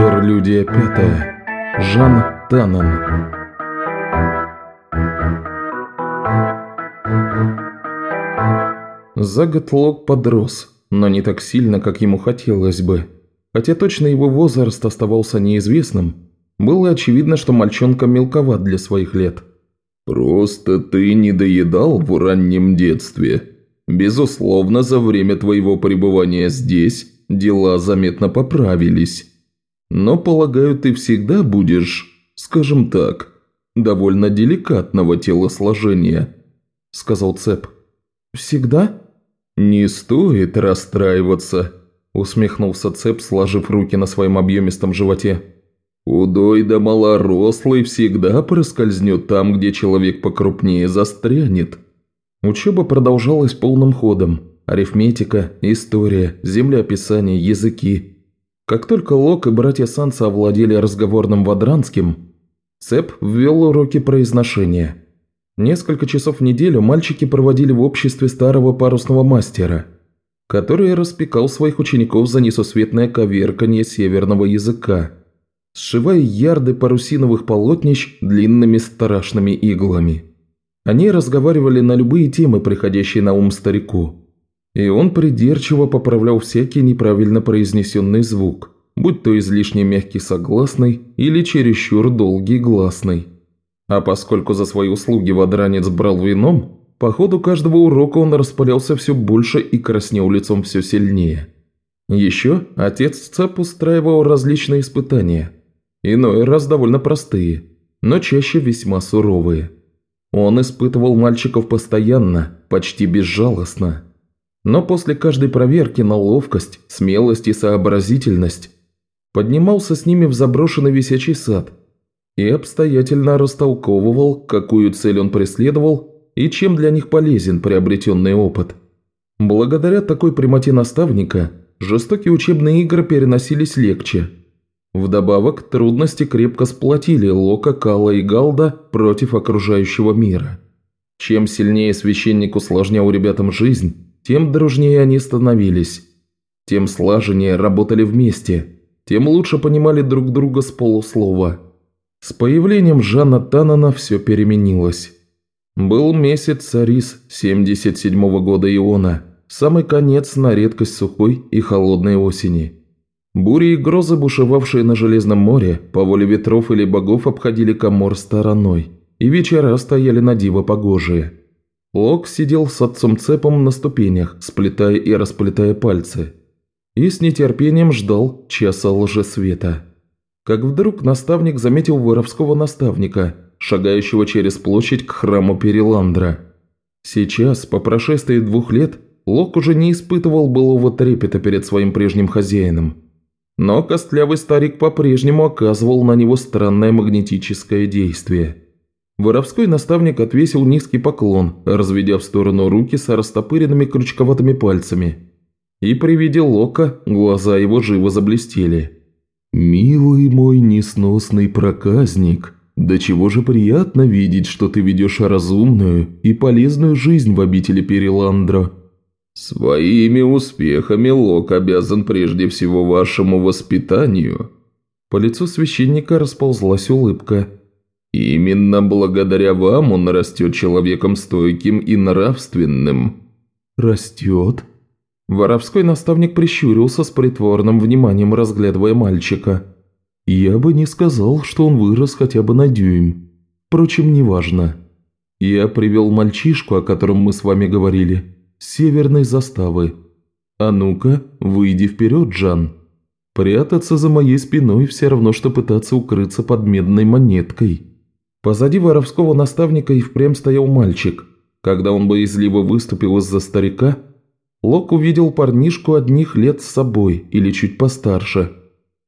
Интерлюдия пятая. Жан Таннен. За год Лок подрос, но не так сильно, как ему хотелось бы. Хотя точно его возраст оставался неизвестным, было очевидно, что мальчонка мелковат для своих лет. «Просто ты не доедал в раннем детстве. Безусловно, за время твоего пребывания здесь дела заметно поправились. Но, полагаю, ты всегда будешь, скажем так, довольно деликатного телосложения», – сказал Цеп. «Всегда?» «Не стоит расстраиваться», – усмехнулся Цеп, сложив руки на своем объемистом животе. «Худой да малорослый всегда проскользнет там, где человек покрупнее застрянет». Учеба продолжалась полным ходом. Арифметика, история, землеописание, языки. Как только Лок и братья Санса овладели разговорным вадранским, Цеп ввел уроки произношения. Несколько часов в неделю мальчики проводили в обществе старого парусного мастера, который распекал своих учеников за несусветное коверканье северного языка, сшивая ярды парусиновых полотнищ длинными страшными иглами. Они разговаривали на любые темы, приходящие на ум старику. И он придирчиво поправлял всякий неправильно произнесенный звук, будь то излишне мягкий согласный или чересчур долгий гласный. А поскольку за свои услуги водранец брал вином, по ходу каждого урока он распалялся все больше и краснел лицом все сильнее. Еще отец Цеп устраивал различные испытания, иной раз довольно простые, но чаще весьма суровые – он испытывал мальчиков постоянно, почти безжалостно. Но после каждой проверки на ловкость, смелость и сообразительность поднимался с ними в заброшенный висячий сад и обстоятельно растолковывал, какую цель он преследовал и чем для них полезен приобретенный опыт. Благодаря такой прямоте наставника жестокие учебные игры переносились легче – Вдобавок, трудности крепко сплотили Лока, Кала и Галда против окружающего мира. Чем сильнее священник усложнял ребятам жизнь, тем дружнее они становились. Тем слаженнее работали вместе, тем лучше понимали друг друга с полуслова. С появлением Жана Таннена все переменилось. Был месяц Сарис 77 -го года Иона, самый конец на редкость сухой и холодной осени – Бури и грозы, бушевавшие на Железном море, по воле ветров или богов обходили Камор стороной, и вечера стояли на диво погожие. Лок сидел с отцом Цепом на ступенях, сплетая и расплетая пальцы, и с нетерпением ждал часа лжесвета. Как вдруг наставник заметил воровского наставника, шагающего через площадь к храму Переландра. Сейчас, по прошествии двух лет, Лок уже не испытывал былого трепета перед своим прежним хозяином – но костлявый старик по-прежнему оказывал на него странное магнетическое действие. Воровской наставник отвесил низкий поклон, разведя в сторону руки с растопыренными крючковатыми пальцами. И при виде Лока глаза его живо заблестели. «Милый мой несносный проказник, до чего же приятно видеть, что ты ведешь разумную и полезную жизнь в обители Переландро». «Своими успехами Лок обязан прежде всего вашему воспитанию». По лицу священника расползлась улыбка. «Именно благодаря вам он растет человеком стойким и нравственным». «Растет?» Воровской наставник прищурился с притворным вниманием, разглядывая мальчика. «Я бы не сказал, что он вырос хотя бы на дюйм. Впрочем, неважно. Я привел мальчишку, о котором мы с вами говорили северной заставы. А ну-ка, выйди вперед, Джан. Прятаться за моей спиной все равно, что пытаться укрыться под медной монеткой. Позади воровского наставника и впрямь стоял мальчик. Когда он боязливо выступил из-за старика, Лок увидел парнишку одних лет с собой или чуть постарше,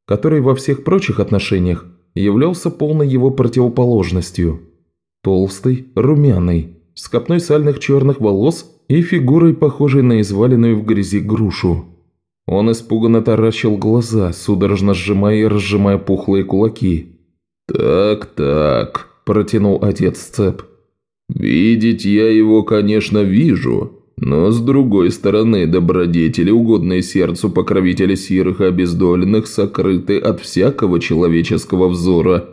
который во всех прочих отношениях являлся полной его противоположностью. Толстый, румяный, с копной сальных черных волос и фигурой, похожей на изваленную в грязи грушу. Он испуганно таращил глаза, судорожно сжимая и разжимая пухлые кулаки. «Так-так», – протянул отец Цеп. «Видеть я его, конечно, вижу, Но с другой стороны, добродетели, угодные сердцу покровителя сирых и обездоленных, сокрыты от всякого человеческого взора.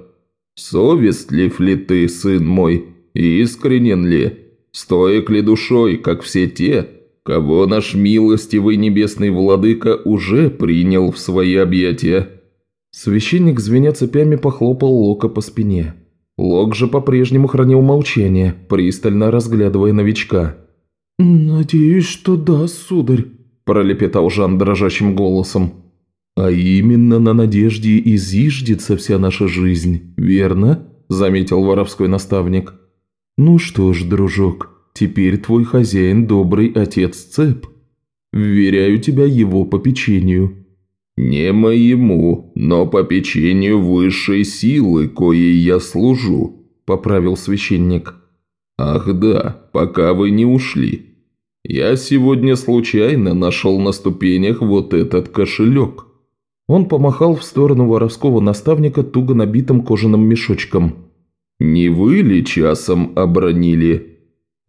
Совестлив ли ты, сын мой, и искренен ли? Стоек ли душой, как все те, кого наш милостивый небесный владыка уже принял в свои объятия?» Священник, звеня цепями, похлопал Лока по спине. Лок же по-прежнему хранил молчание, пристально разглядывая новичка. «Надеюсь, что да, сударь», – пролепетал Жан дрожащим голосом. «А именно на надежде и зиждется вся наша жизнь, верно?» – заметил воровской наставник. «Ну что ж, дружок, теперь твой хозяин добрый отец Цеп. Вверяю тебя его попечению». «Не моему, но попечению высшей силы, коей я служу», – поправил священник. «Ах да, пока вы не ушли. Я сегодня случайно нашел на ступенях вот этот кошелек». Он помахал в сторону воровского наставника туго набитым кожаным мешочком. «Не вы ли часом обронили?»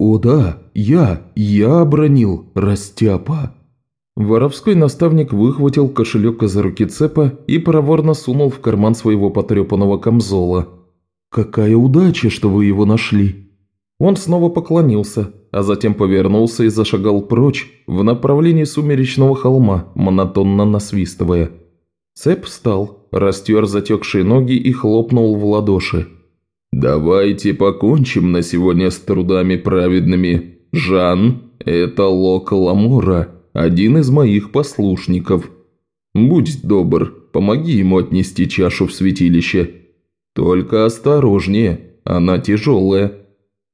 «О да, я, я обронил, растяпа!» Воровской наставник выхватил кошелек из руки цепа и проворно сунул в карман своего потрепанного камзола. «Какая удача, что вы его нашли!» Он снова поклонился, а затем повернулся и зашагал прочь в направлении сумеречного холма, монотонно насвистывая. Цеп встал, растер затекшие ноги и хлопнул в ладоши. «Давайте покончим на сегодня с трудами праведными. Жан, это Лок Ламора, один из моих послушников. Будь добр, помоги ему отнести чашу в святилище. Только осторожнее, она тяжелая».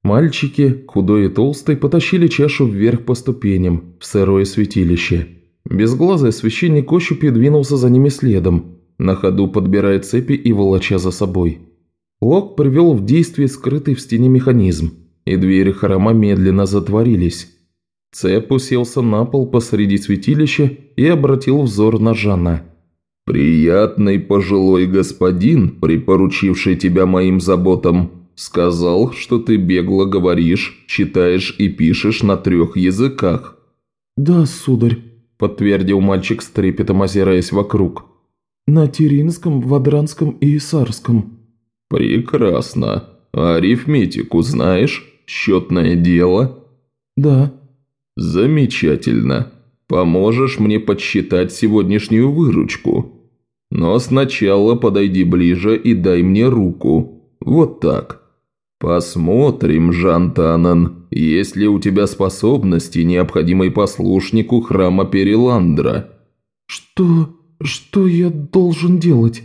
Мальчики, худой и толстый, потащили чашу вверх по ступеням, в сырое святилище. Безглазый священник ощупью двинулся за ними следом, на ходу подбирая цепи и волоча за собой. Лок привел в действие скрытый в стене механизм, и двери храма медленно затворились. Цеп уселся на пол посреди святилища и обратил взор на Жанна. «Приятный пожилой господин, припоручивший тебя моим заботам, Сказал, что ты бегло говоришь, читаешь и пишешь на трех языках». «Да, сударь», – подтвердил мальчик с трепетом, озираясь вокруг. «На Теринском, Вадранском и Исарском». «Прекрасно. А арифметику знаешь? Счетное дело?» «Да». «Замечательно. Поможешь мне подсчитать сегодняшнюю выручку. Но сначала подойди ближе и дай мне руку. Вот так. «Посмотрим, Жан Танан, есть ли у тебя способности, необходимые послушнику храма Переландра». «Что... что я должен делать?»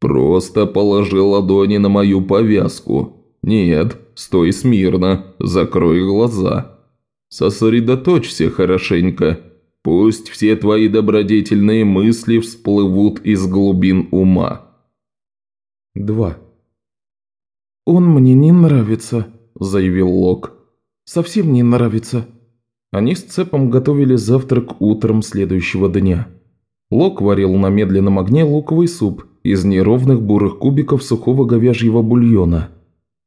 «Просто положи ладони на мою повязку. Нет, стой смирно, закрой глаза. Сосредоточься хорошенько. Пусть все твои добродетельные мысли всплывут из глубин ума». 2. «Он мне не нравится», – заявил Лок. «Совсем не нравится». Они с Цепом готовили завтрак утром следующего дня. Лок варил на медленном огне луковый суп из неровных бурых кубиков сухого говяжьего бульона.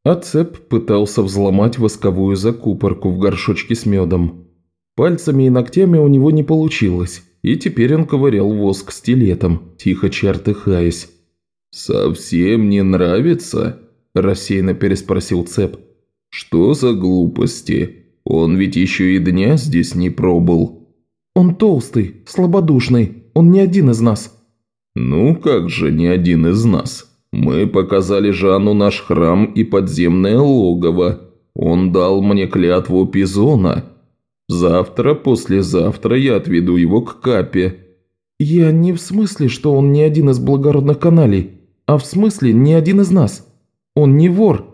А Цеп пытался взломать восковую закупорку в горшочке с медом. Пальцами и ногтями у него не получилось, и теперь он ковырял воск стилетом, тихо чертыхаясь. «Совсем не нравится?» – рассеянно переспросил Цеп. «Что за глупости? Он ведь еще и дня здесь не пробыл». «Он толстый, слабодушный, он не один из нас». «Ну как же не один из нас? Мы показали Жанну наш храм и подземное логово. Он дал мне клятву Пизона. Завтра, послезавтра я отведу его к Капе». «Я не в смысле, что он не один из благородных каналей, а в смысле не один из нас». Он не вор.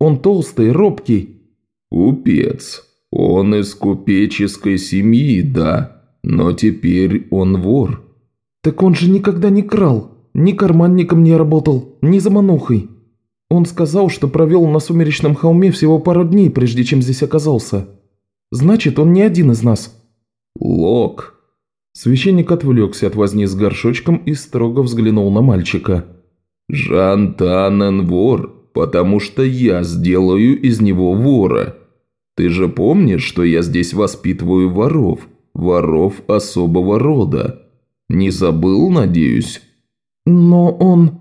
Он толстый, робкий». «Купец. Он из купеческой семьи, да. Но теперь он вор». «Так он же никогда не крал. Ни карманником не работал, ни заманухой. Он сказал, что провел на сумеречном холме всего пару дней, прежде чем здесь оказался. Значит, он не один из нас». «Лок». Священник отвлекся от возни с горшочком и строго взглянул на мальчика. «Жан Танен вор, потому что я сделаю из него вора. Ты же помнишь, что я здесь воспитываю воров, воров особого рода? Не забыл, надеюсь?» «Но он...»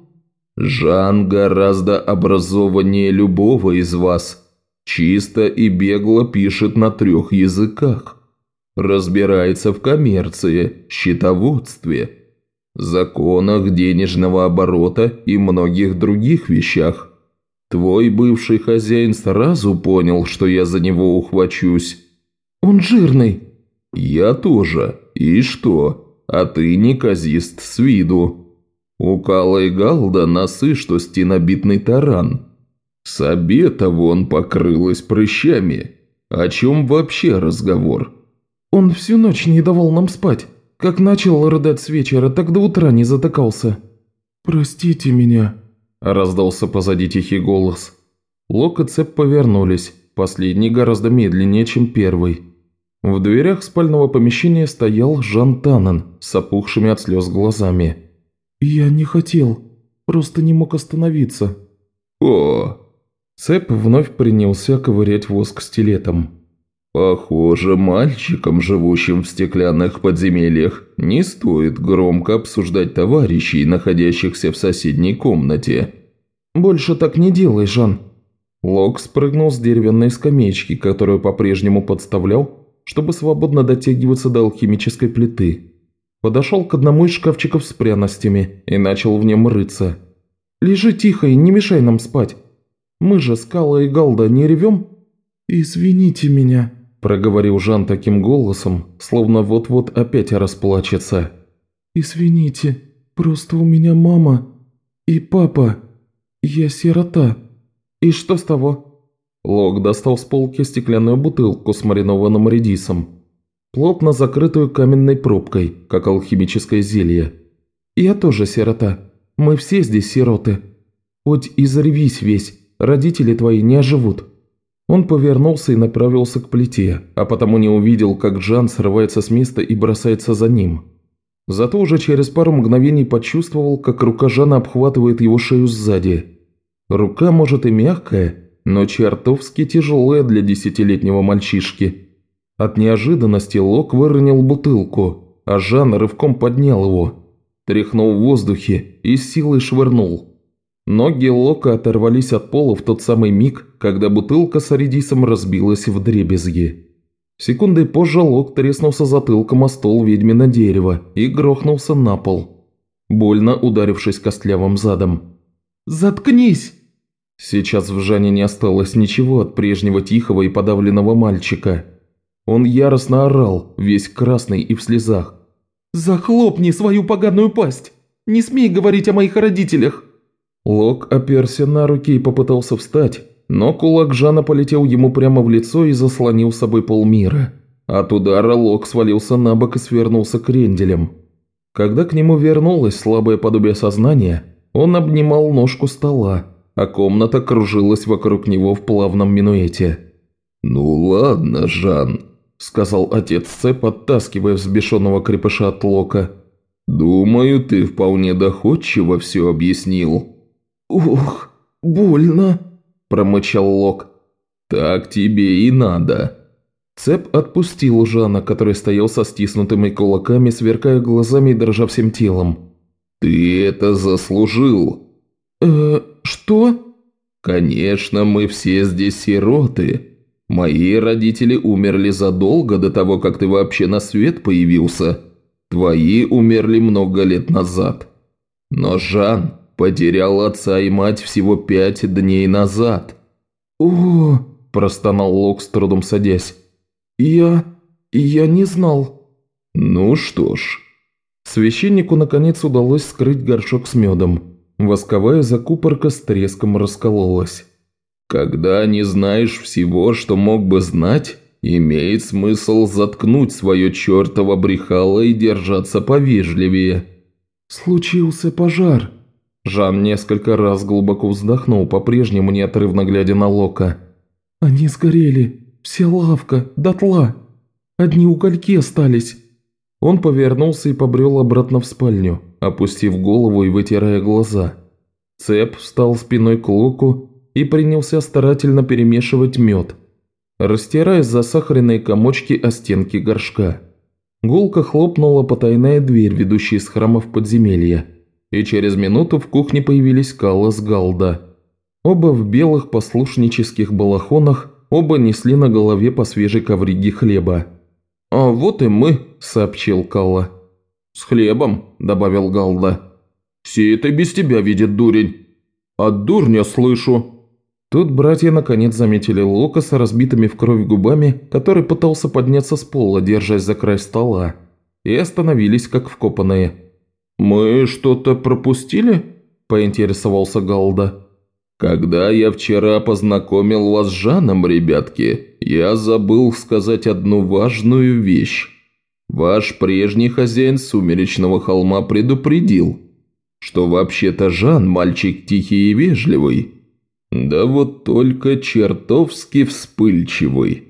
«Жан гораздо образованнее любого из вас. Чисто и бегло пишет на трех языках. Разбирается в коммерции, счетоводстве, законах денежного оборота и многих других вещах. Твой бывший хозяин сразу понял, что я за него ухвачусь. Он жирный. Я тоже. И что? А ты неказист с виду. У Кала и Галда носы, что стенобитный таран. Сабета вон покрылась прыщами. О чем вообще разговор? Он всю ночь не давал нам спать. Как начал рыдать с вечера, так до утра не затыкался. «Простите меня», – раздался позади тихий голос. Лок и Цеп повернулись, последний гораздо медленнее, чем первый. В дверях спального помещения стоял Жан Таннен с опухшими от слез глазами. «Я не хотел, просто не мог остановиться». «О!» Цеп вновь принялся ковырять воск стилетом. Похоже, мальчикам, живущим в стеклянных подземельях, не стоит громко обсуждать товарищей, находящихся в соседней комнате. «Больше так не делай, Жан». Лок спрыгнул с деревянной скамеечки, которую по-прежнему подставлял, чтобы свободно дотягиваться до алхимической плиты. Подошел к одному из шкафчиков с пряностями и начал в нем рыться. «Лежи тихо и не мешай нам спать. Мы же, Скала и Галда, не ревем?» «Извините меня», проговорил Жан таким голосом, словно вот-вот опять расплачется. «Извините, просто у меня мама и папа. Я сирота. И что с того?» Лок достал с полки стеклянную бутылку с маринованным редисом, плотно закрытую каменной пробкой, как алхимическое зелье. «Я тоже сирота. Мы все здесь сироты. Хоть и весь, родители твои не оживут». Он повернулся и направился к плите, а потому не увидел, как Джан срывается с места и бросается за ним. Зато уже через пару мгновений почувствовал, как рука Жана обхватывает его шею сзади. Рука, может, и мягкая, но чертовски тяжелая для десятилетнего мальчишки. От неожиданности Лок выронил бутылку, а Жан рывком поднял его, тряхнул в воздухе и силой швырнул. Ноги Лока оторвались от пола в тот самый миг, когда бутылка с аридисом разбилась в дребезги. Секундой позже Лок треснулся затылком о стол ведьмина дерева и грохнулся на пол, больно ударившись костлявым задом. «Заткнись!» Сейчас в Жане не осталось ничего от прежнего тихого и подавленного мальчика. Он яростно орал, весь красный и в слезах. «Захлопни свою поганую пасть! Не смей говорить о моих родителях!» Лок оперся на руки и попытался встать, но кулак Жана полетел ему прямо в лицо и заслонил с собой полмира. От удара Лок свалился на бок и свернулся кренделем. Когда к нему вернулось слабое подобие сознания, он обнимал ножку стола, а комната кружилась вокруг него в плавном минуэте. «Ну ладно, Жан», – сказал отец Ц, подтаскивая взбешенного крепыша от Лока. «Думаю, ты вполне доходчиво все объяснил». «Ух, больно!» – промычал Лок. «Так тебе и надо!» Цеп отпустил Жана, который стоял со стиснутыми кулаками, сверкая глазами и дрожа всем телом. «Ты это заслужил!» «Э, что?» «Конечно, мы все здесь сироты. Мои родители умерли задолго до того, как ты вообще на свет появился. Твои умерли много лет назад. Но, Жан, Потерял отца и мать всего пять дней назад». «О!» – простонал Лок с трудом садясь. «Я... я не знал». «Ну что ж». Священнику наконец удалось скрыть горшок с медом. Восковая закупорка с треском раскололась. «Когда не знаешь всего, что мог бы знать, имеет смысл заткнуть свое чертово брехало и держаться повежливее». «Случился пожар», Жан несколько раз глубоко вздохнул, по-прежнему неотрывно глядя на Лока. «Они сгорели. Вся лавка. Дотла. Одни угольки остались». Он повернулся и побрел обратно в спальню, опустив голову и вытирая глаза. Цеп встал спиной к Локу и принялся старательно перемешивать мед. растирая засахаренные комочки о стенки горшка. Гулко хлопнула потайная дверь, ведущая из храма в подземелье, и через минуту в кухне появились Калла с Галда. Оба в белых послушнических балахонах, оба несли на голове по свежей ковриге хлеба. «А вот и мы», – сообщил Калла. «С хлебом», – добавил Галда. «Все это без тебя видит дурень». «От дурня слышу». Тут братья наконец заметили Лока с разбитыми в кровь губами, который пытался подняться с пола, держась за край стола, и остановились как вкопанные. «Мы что-то пропустили?» – поинтересовался Галда. «Когда я вчера познакомил вас с Жаном, ребятки, я забыл сказать одну важную вещь. Ваш прежний хозяин Сумеречного холма предупредил, что вообще-то Жан мальчик тихий и вежливый, да вот только чертовски вспыльчивый».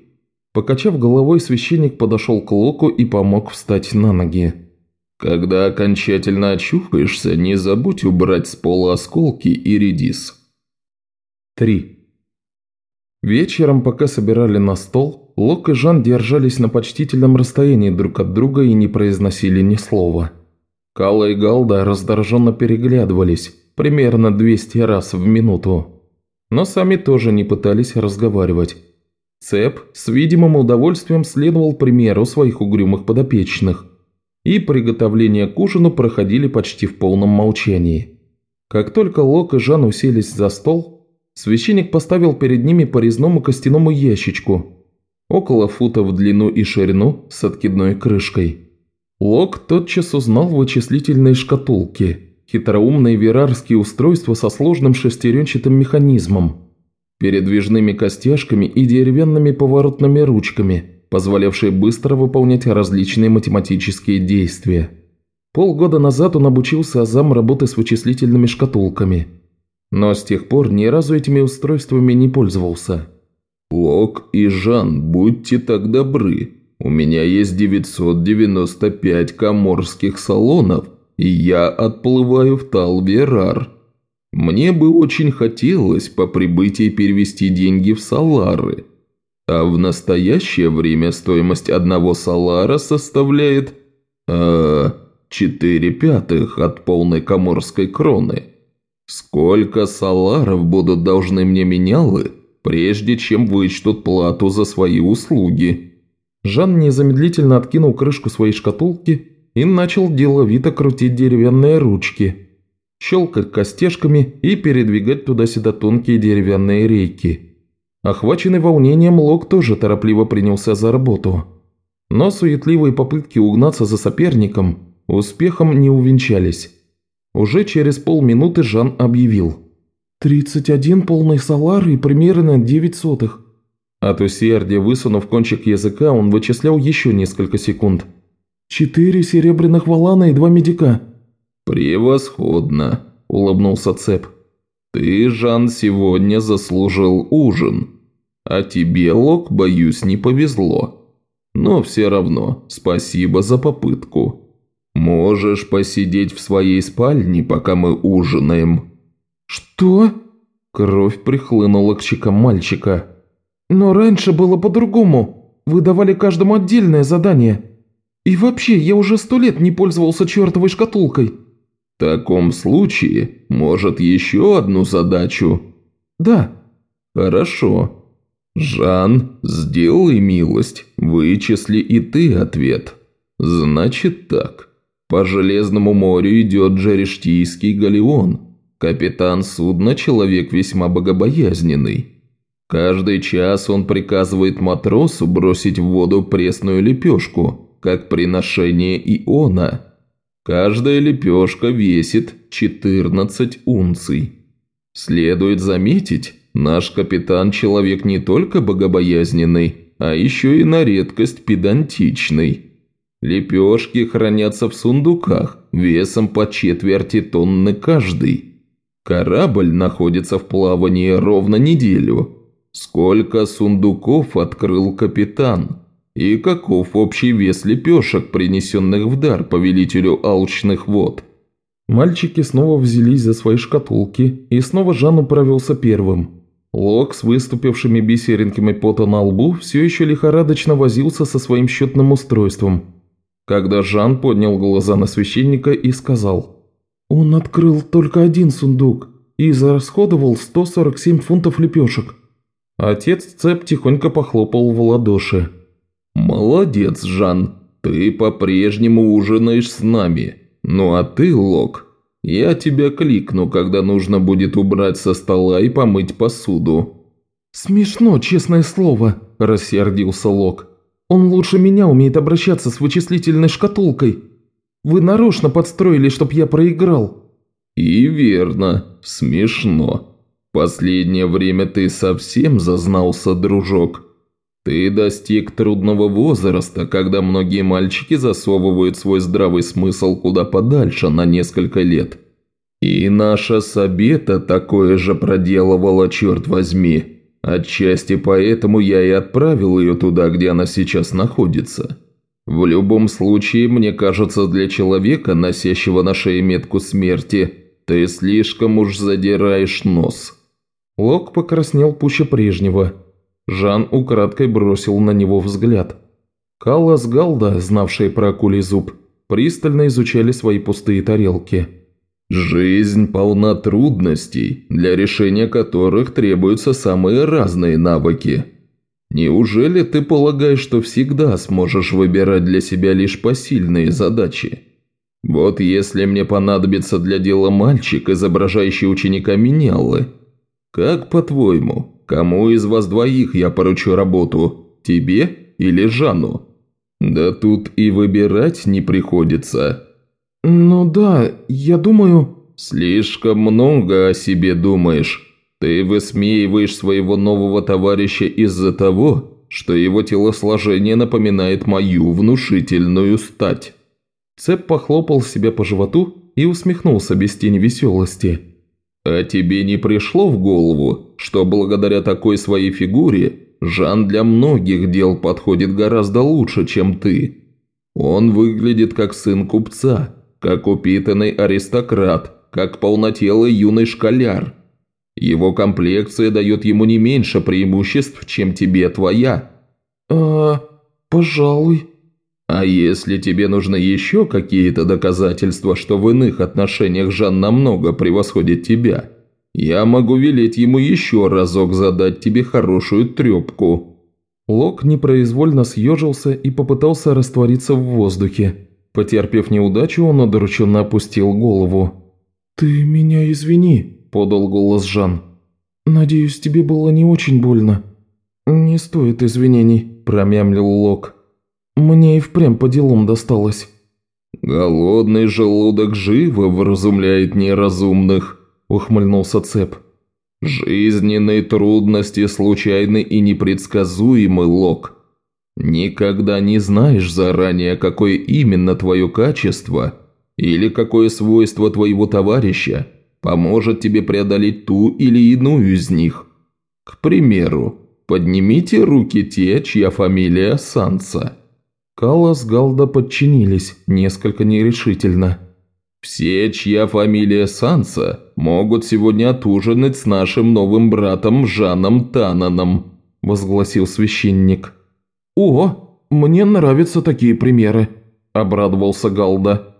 Покачав головой, священник подошел к Локу и помог встать на ноги. «Когда окончательно очухаешься, не забудь убрать с пола осколки и редис». 3. Вечером, пока собирали на стол, Лок и Жан держались на почтительном расстоянии друг от друга и не произносили ни слова. Кала и Галда раздраженно переглядывались, примерно 200 раз в минуту. Но сами тоже не пытались разговаривать. Цеп с видимым удовольствием следовал примеру своих угрюмых подопечных, и приготовления к ужину проходили почти в полном молчании. Как только Лок и Жан уселись за стол, Священник поставил перед ними по резному костяному ящичку, около фута в длину и ширину с откидной крышкой. Лок тотчас узнал вычислительные шкатулки, хитроумные верарские устройства со сложным шестеренчатым механизмом, передвижными костяшками и деревянными поворотными ручками, позволявшие быстро выполнять различные математические действия. Полгода назад он обучился азам работы с вычислительными шкатулками – но с тех пор ни разу этими устройствами не пользовался. «Лок и Жан, будьте так добры. У меня есть 995 коморских салонов, и я отплываю в Талверар. Мне бы очень хотелось по прибытии перевести деньги в салары. А в настоящее время стоимость одного салара составляет... Э, 4 пятых от полной коморской кроны». Сколько саларов будут должны мне менялы, прежде чем вычтут плату за свои услуги?» Жан незамедлительно откинул крышку своей шкатулки и начал деловито крутить деревянные ручки, щелкать костяшками и передвигать туда-сюда тонкие деревянные рейки. Охваченный волнением, Лок тоже торопливо принялся за работу. Но суетливые попытки угнаться за соперником успехом не увенчались. Уже через полминуты Жан объявил. «Тридцать один полный салар и примерно девять сотых». От усердия, высунув кончик языка, он вычислял еще несколько секунд. «Четыре серебряных валана и два медика». «Превосходно», – улыбнулся Цеп. «Ты, Жан, сегодня заслужил ужин. А тебе, Лок, боюсь, не повезло. Но все равно, спасибо за попытку». «Можешь посидеть в своей спальне, пока мы ужинаем». «Что?» Кровь прихлынула к щекам мальчика. «Но раньше было по-другому. Вы давали каждому отдельное задание. И вообще, я уже сто лет не пользовался чертовой шкатулкой». «В таком случае, может, еще одну задачу?» «Да». «Хорошо. Жан, сделай милость, вычисли и ты ответ. Значит так». По Железному морю идет Джерештийский галеон. Капитан судна – человек весьма богобоязненный. Каждый час он приказывает матросу бросить в воду пресную лепешку, как приношение иона. Каждая лепешка весит 14 унций. Следует заметить, наш капитан – человек не только богобоязненный, а еще и на редкость педантичный. Лепешки хранятся в сундуках, весом по четверти тонны каждый. Корабль находится в плавании ровно неделю. Сколько сундуков открыл капитан? И каков общий вес лепешек, принесенных в дар повелителю алчных вод? Мальчики снова взялись за свои шкатулки, и снова Жан управился первым. Лок с выступившими бисеринками пота на лбу все еще лихорадочно возился со своим счетным устройством, когда Жан поднял глаза на священника и сказал «Он открыл только один сундук и израсходовал 147 фунтов лепешек». Отец Цеп тихонько похлопал в ладоши. «Молодец, Жан, ты по-прежнему ужинаешь с нами. Ну а ты, Лок, я тебя кликну, когда нужно будет убрать со стола и помыть посуду». «Смешно, честное слово», – рассердился Лок. «Он лучше меня умеет обращаться с вычислительной шкатулкой. Вы нарочно подстроили, чтоб я проиграл». «И верно, смешно. Последнее время ты совсем зазнался, дружок. Ты достиг трудного возраста, когда многие мальчики засовывают свой здравый смысл куда подальше на несколько лет. И наша Сабета такое же проделывала, черт возьми. Отчасти поэтому я и отправил ее туда, где она сейчас находится. В любом случае, мне кажется, для человека, носящего на шее метку смерти, ты слишком уж задираешь нос». Лок покраснел пуще прежнего – Жан украдкой бросил на него взгляд. Калла с Галда, знавшие про акулий зуб, пристально изучали свои пустые тарелки. «Жизнь полна трудностей, для решения которых требуются самые разные навыки. Неужели ты полагаешь, что всегда сможешь выбирать для себя лишь посильные задачи? Вот если мне понадобится для дела мальчик, изображающий ученика Меняллы, как по-твоему, Кому из вас двоих я поручу работу? Тебе или Жанну? Да тут и выбирать не приходится. Ну да, я думаю... Слишком много о себе думаешь. Ты высмеиваешь своего нового товарища из-за того, что его телосложение напоминает мою внушительную стать. Цеп похлопал себя по животу и усмехнулся без тени веселости. «А тебе не пришло в голову, что благодаря такой своей фигуре Жан для многих дел подходит гораздо лучше, чем ты? Он выглядит как сын купца, как упитанный аристократ, как полнотелый юный школяр. Его комплекция дает ему не меньше преимуществ, чем тебе твоя». «А, пожалуй», а если тебе нужны еще какие-то доказательства, что в иных отношениях Жан намного превосходит тебя, я могу велеть ему еще разок задать тебе хорошую трепку». Лок непроизвольно съежился и попытался раствориться в воздухе. Потерпев неудачу, он удрученно опустил голову. «Ты меня извини», – подал голос Жан. «Надеюсь, тебе было не очень больно». «Не стоит извинений», – промямлил Лок. Мне и впрямь по делам досталось». «Голодный желудок живо вразумляет неразумных», – ухмыльнулся Цеп. «Жизненные трудности случайны и непредсказуемы, Лок. Никогда не знаешь заранее, какое именно твое качество или какое свойство твоего товарища поможет тебе преодолеть ту или иную из них. К примеру, поднимите руки те, чья фамилия Санса». Калла с Галда подчинились, несколько нерешительно. «Все, чья фамилия Санса, могут сегодня отужинать с нашим новым братом Жаном Тананом», – возгласил священник. «О, мне нравятся такие примеры», – обрадовался Галда.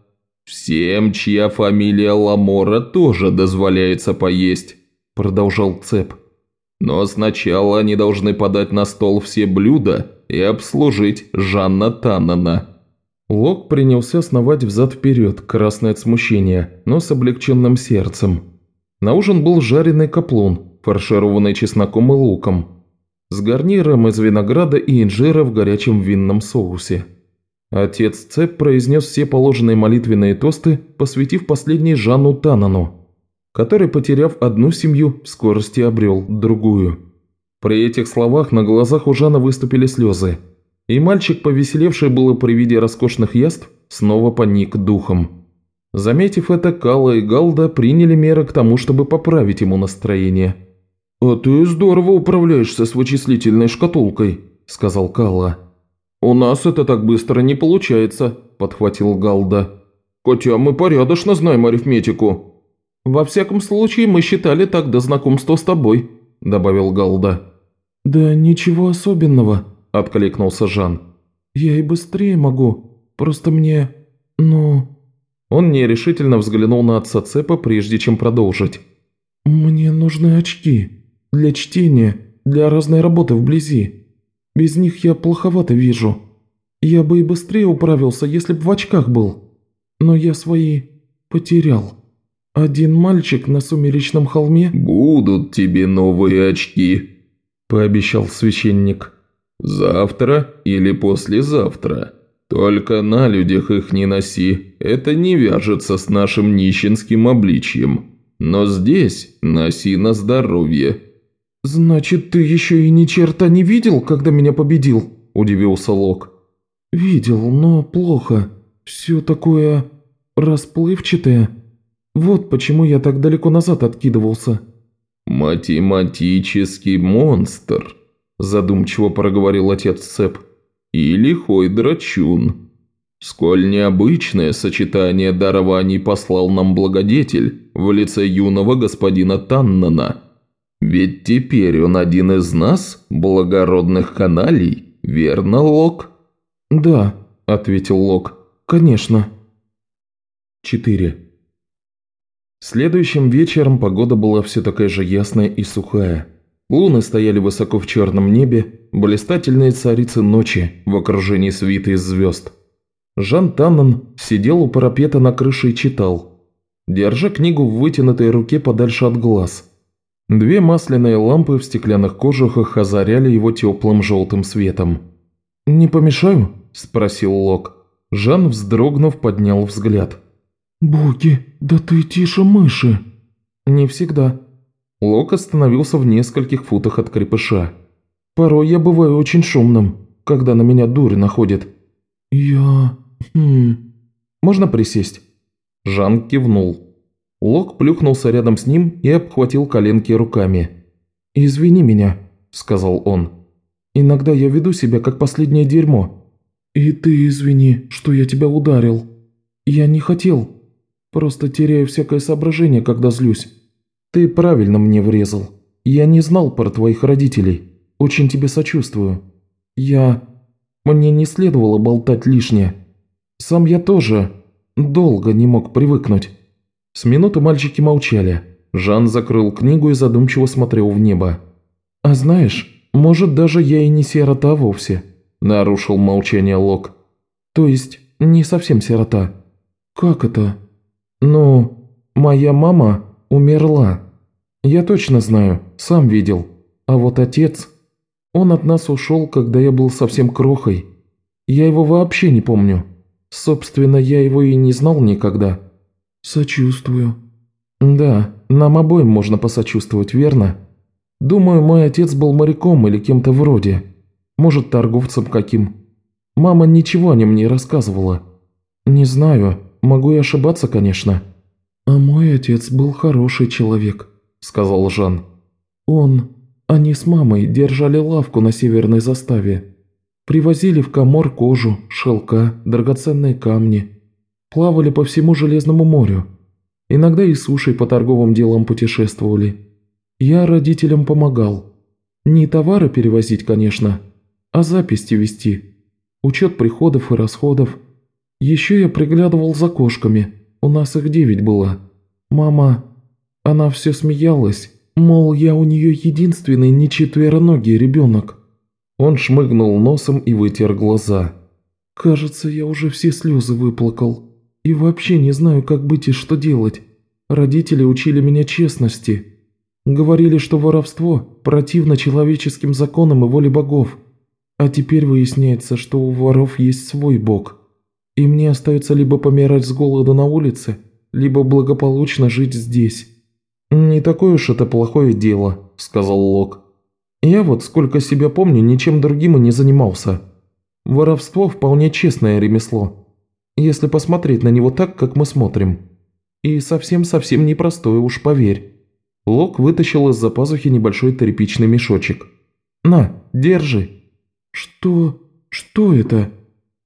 «Всем, чья фамилия Ламора, тоже дозволяется поесть», – продолжал Цеп. «Но сначала они должны подать на стол все блюда и обслужить Жанна Таннена». Лок принялся сновать взад-вперед, красный от смущения, но с облегченным сердцем. На ужин был жареный каплун, фаршированный чесноком и луком, с гарниром из винограда и инжира в горячем винном соусе. Отец Цеп произнес все положенные молитвенные тосты, посвятив последний Жанну Танану, который, потеряв одну семью, в скорости обрел другую. При этих словах на глазах у Жана выступили слезы, и мальчик, повеселевший было при виде роскошных яств, снова поник духом. Заметив это, Кала и Галда приняли меры к тому, чтобы поправить ему настроение. «А ты здорово управляешься с вычислительной шкатулкой», – сказал Калла. «У нас это так быстро не получается», – подхватил Галда. «Хотя мы порядочно знаем арифметику». «Во всяком случае, мы считали так до знакомства с тобой», – добавил Галда. «Да ничего особенного», – откликнулся Жан. «Я и быстрее могу, просто мне... ну...» Он нерешительно взглянул на отца Цепа, прежде чем продолжить. «Мне нужны очки. Для чтения, для разной работы вблизи. Без них я плоховато вижу. Я бы и быстрее управился, если б в очках был. Но я свои потерял. Один мальчик на сумеречном холме...» «Будут тебе новые очки», – пообещал священник. «Завтра или послезавтра. Только на людях их не носи, это не вяжется с нашим нищенским обличьем. Но здесь носи на здоровье». «Значит, ты еще и ни черта не видел, когда меня победил?» – удивился Лок. «Видел, но плохо. Все такое расплывчатое. Вот почему я так далеко назад откидывался». «Математический монстр», – задумчиво проговорил отец Цеп. «И лихой драчун. Сколь необычное сочетание дарований послал нам благодетель в лице юного господина Таннана. Ведь теперь он один из нас, благородных каналей, верно, Лок?» «Да», – ответил Лок, – «конечно». 4. Следующим вечером погода была все такая же ясная и сухая. Луны стояли высоко в черном небе, блистательные царицы ночи в окружении свиты из звезд. Жан Таннен сидел у парапета на крыше и читал, держа книгу в вытянутой руке подальше от глаз. Две масляные лампы в стеклянных кожухах озаряли его теплым желтым светом. «Не помешаю?» – спросил Лок. Жан, вздрогнув, поднял взгляд. «Боги, да ты тише мыши!» «Не всегда». Лок остановился в нескольких футах от крепыша. «Порой я бываю очень шумным, когда на меня дурь находит». «Я... хм... Можно присесть?» Жан кивнул. Лок плюхнулся рядом с ним и обхватил коленки руками. «Извини меня», – сказал он. «Иногда я веду себя как последнее дерьмо». «И ты извини, что я тебя ударил. Я не хотел». Просто теряю всякое соображение, когда злюсь. Ты правильно мне врезал. Я не знал про твоих родителей. Очень тебе сочувствую. Я... Мне не следовало болтать лишнее. Сам я тоже долго не мог привыкнуть». С минуты мальчики молчали. Жан закрыл книгу и задумчиво смотрел в небо. «А знаешь, может, даже я и не сирота вовсе», – нарушил молчание Лок. «То есть, не совсем сирота». «Как это?» «Ну, моя мама умерла. Я точно знаю, сам видел. А вот отец... Он от нас ушел, когда я был совсем крохой. Я его вообще не помню. Собственно, я его и не знал никогда». «Сочувствую». «Да, нам обоим можно посочувствовать, верно? Думаю, мой отец был моряком или кем-то вроде. Может, торговцем каким. Мама ничего о нем не рассказывала. Не знаю, Могу и ошибаться, конечно». «А мой отец был хороший человек», – сказал Жан. «Он... Они с мамой держали лавку на северной заставе. Привозили в комор кожу, шелка, драгоценные камни. Плавали по всему Железному морю. Иногда и сушей по торговым делам путешествовали. Я родителям помогал. Не товары перевозить, конечно, а записи вести. Учет приходов и расходов – еще я приглядывал за кошками, у нас их девять было. Мама... Она все смеялась, мол, я у нее единственный не четвероногий ребенок. Он шмыгнул носом и вытер глаза. «Кажется, я уже все слезы выплакал. И вообще не знаю, как быть и что делать. Родители учили меня честности. Говорили, что воровство противно человеческим законам и воле богов. А теперь выясняется, что у воров есть свой бог и мне остается либо помирать с голода на улице, либо благополучно жить здесь». «Не такое уж это плохое дело», – сказал Лок. «Я вот, сколько себя помню, ничем другим и не занимался. Воровство – вполне честное ремесло, если посмотреть на него так, как мы смотрим. И совсем-совсем непростое, уж поверь». Лок вытащил из-за пазухи небольшой тряпичный мешочек. «На, держи». «Что? Что это?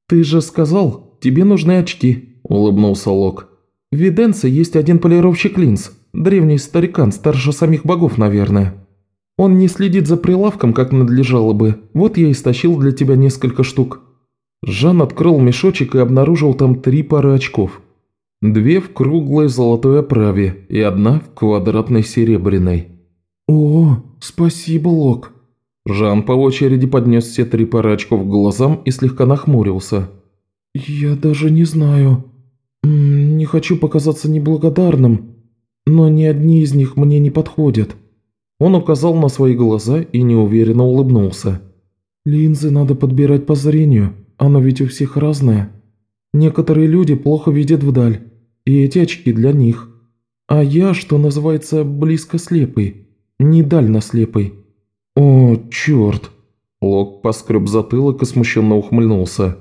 Ты же сказал, тебе нужны очки», – улыбнулся Лок. «В Виденце есть один полировщик линз, древний старикан, старше самих богов, наверное. Он не следит за прилавком, как надлежало бы. Вот я и стащил для тебя несколько штук». Жан открыл мешочек и обнаружил там три пары очков. Две в круглой золотой оправе и одна в квадратной серебряной. «О, спасибо, Лок». Жан по очереди поднес все три пары очков к глазам и слегка нахмурился. «Я даже не знаю. Не хочу показаться неблагодарным, но ни одни из них мне не подходят». Он указал на свои глаза и неуверенно улыбнулся. «Линзы надо подбирать по зрению, оно ведь у всех разное. Некоторые люди плохо видят вдаль, и эти очки для них. А я, что называется, близко слепый, не дально слепый». «О, черт!» Лок поскреб затылок и смущенно ухмыльнулся.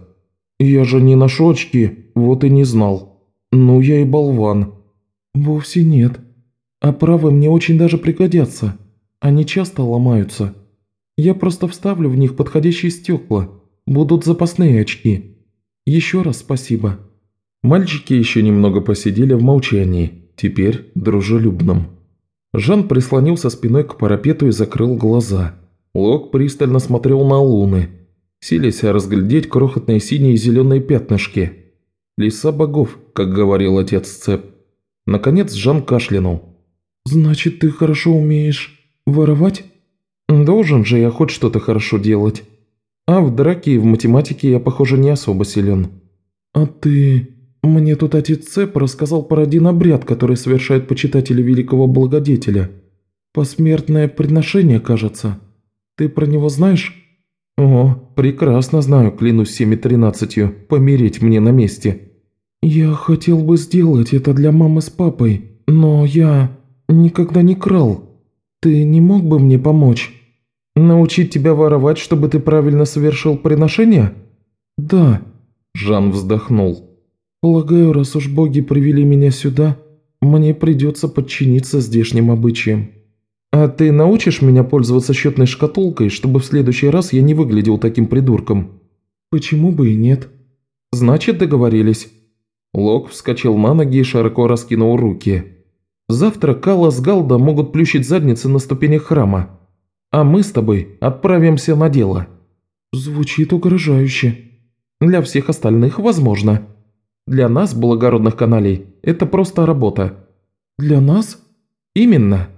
«Я же не ношу очки, вот и не знал. Ну, я и болван». «Вовсе нет. А правы мне очень даже пригодятся. Они часто ломаются. Я просто вставлю в них подходящие стекла. Будут запасные очки. Еще раз спасибо». Мальчики еще немного посидели в молчании, теперь дружелюбном. Жан прислонился спиной к парапету и закрыл глаза. Лок пристально смотрел на луны, силясь разглядеть крохотные синие и зеленые пятнышки. «Леса богов», как говорил отец Цеп. Наконец Жан кашлянул. «Значит, ты хорошо умеешь «Воровать? Должен же я хоть что-то хорошо делать. А в драке и в математике я, похоже, не особо силен». «А ты...» «Мне тут отец Цеп рассказал про один обряд, который совершают почитатели великого благодетеля. Посмертное приношение, кажется. Ты про него знаешь?» «О, прекрасно знаю, клянусь всеми тринадцатью, помереть мне на месте». «Я хотел бы сделать это для мамы с папой, но я никогда не крал», «Ты не мог бы мне помочь? Научить тебя воровать, чтобы ты правильно совершил приношение?» «Да», – Жан вздохнул. «Полагаю, раз уж боги привели меня сюда, мне придется подчиниться здешним обычаям». «А ты научишь меня пользоваться счетной шкатулкой, чтобы в следующий раз я не выглядел таким придурком?» «Почему бы и нет?» «Значит, договорились». Лок вскочил на ноги и широко раскинул руки. Завтра Кала с Галда могут плющить задницы на ступенях храма, а мы с тобой отправимся на дело». «Звучит угрожающе». «Для всех остальных возможно. Для нас, благородных каналей, это просто работа». «Для нас?» «Именно.